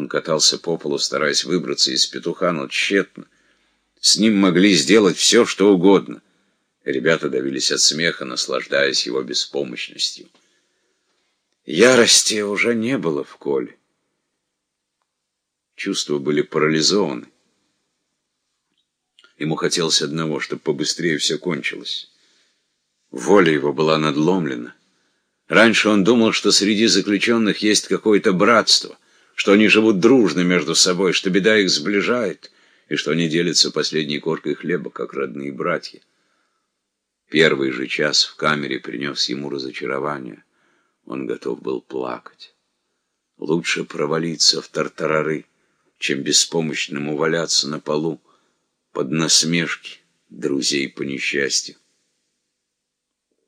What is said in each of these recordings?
Он катался по полу, стараясь выбраться из петуха, но тщетно. С ним могли сделать все, что угодно. Ребята давились от смеха, наслаждаясь его беспомощностью. Ярости уже не было в Коле. Чувства были парализованы. Ему хотелось одного, чтобы побыстрее все кончилось. Воля его была надломлена. Раньше он думал, что среди заключенных есть какое-то братство, что они живут дружно между собой, что беда их сближает, и что они делятся последней коркой хлеба, как родные братья. Первый же час в камере принес ему разочарование. Он готов был плакать. Лучше провалиться в тартарары, чем беспомощному валяться на полу, под насмешки друзей по несчастью.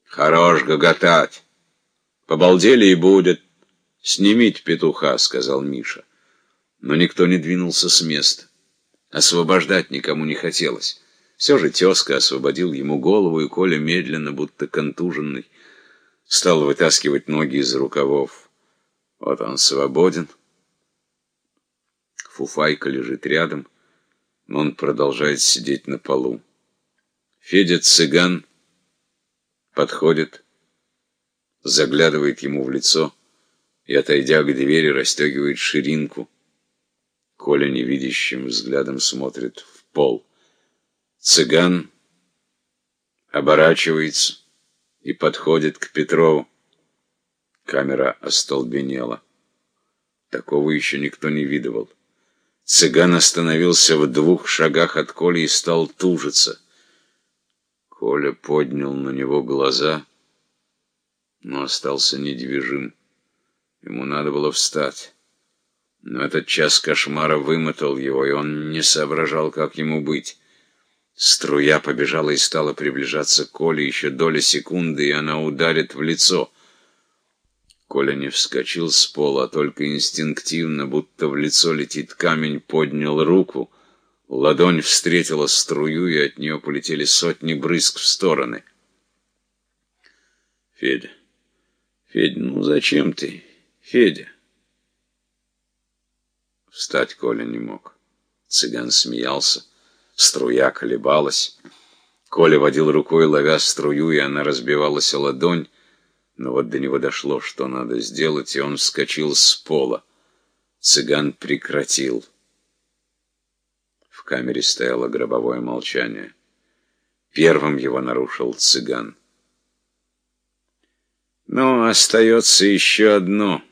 «Хорош гоготать! Побалдели и будет. Снимите петуха», — сказал Миша. Но никто не двинулся с места. Освобождать никому не хотелось. Все же тезка освободил ему голову, и Коля медленно, будто контуженный, стал вытаскивать ноги из рукавов. Вот он свободен. Фуфайка лежит рядом но он продолжает сидеть на полу. Федя цыган подходит, заглядывает ему в лицо и, отойдя к двери, расстегивает ширинку. Коля невидящим взглядом смотрит в пол. Цыган оборачивается и подходит к Петрову. Камера остолбенела. Такого еще никто не видывал. Цыган остановился в двух шагах от Коли и стал тужиться. Коля поднял на него глаза, но остался недвижим. Ему надо было встать. Но этот час кошмара вымотал его, и он не соображал, как ему быть. Струя побежала и стала приближаться к Коле еще доля секунды, и она ударит в лицо — Коля не вскочил с пола, а только инстинктивно, будто в лицо летит камень, поднял руку. Ладонь встретила струю, и от нее полетели сотни брызг в стороны. «Федя! Федя, ну зачем ты? Федя!» Встать Коля не мог. Цыган смеялся. Струя колебалась. Коля водил рукой, ловя струю, и она разбивалась о ладонь. Но вот до него дошло, что надо сделать, и он вскочил с пола. Цыган прекратил. В камере стояло гробовое молчание. Первым его нарушил цыган. «Ну, остается еще одно,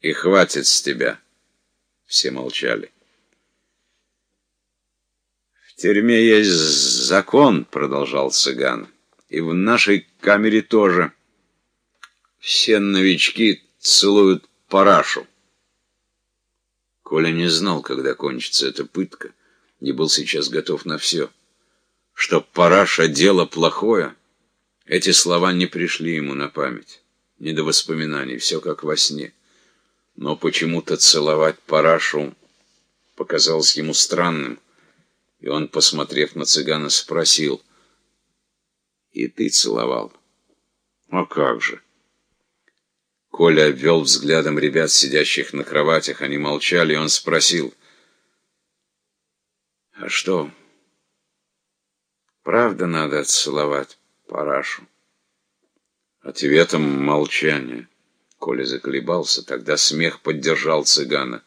и хватит с тебя». Все молчали. «В тюрьме есть закон», — продолжал цыган, — «и в нашей камере тоже». Все новички целуют парашу. Коля не знал, когда кончится эта пытка, не был сейчас готов на все. Что параша — дело плохое, эти слова не пришли ему на память, не до воспоминаний, все как во сне. Но почему-то целовать парашу показалось ему странным, и он, посмотрев на цыгана, спросил, «И ты целовал?» «А как же?» Коля обвел взглядом ребят, сидящих на кроватях. Они молчали, и он спросил. «А что, правда надо целовать парашу?» Ответом молчание. Коля заколебался, тогда смех поддержал цыгана.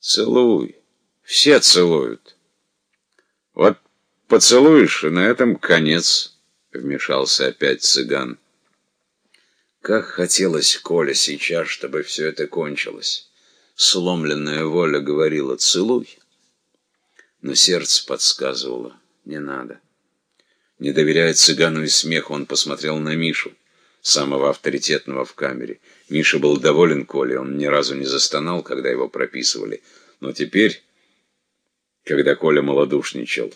«Целуй, все целуют. Вот поцелуешь, и на этом конец», — вмешался опять цыган. Как хотелось Коля сейчас, чтобы все это кончилось. Сломленная воля говорила «целуй», но сердце подсказывало «не надо». Не доверяя цыгану и смеху, он посмотрел на Мишу, самого авторитетного в камере. Миша был доволен Колей, он ни разу не застонал, когда его прописывали. Но теперь, когда Коля малодушничал,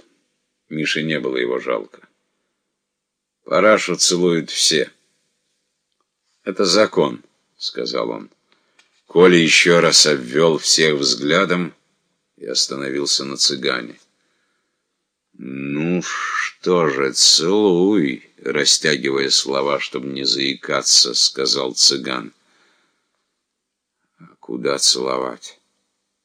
Мише не было его жалко. Парашу целуют все. «Это закон», — сказал он. Коля еще раз обвел всех взглядом и остановился на цыгане. «Ну что же, целуй», — растягивая слова, чтобы не заикаться, — сказал цыган. куда целовать.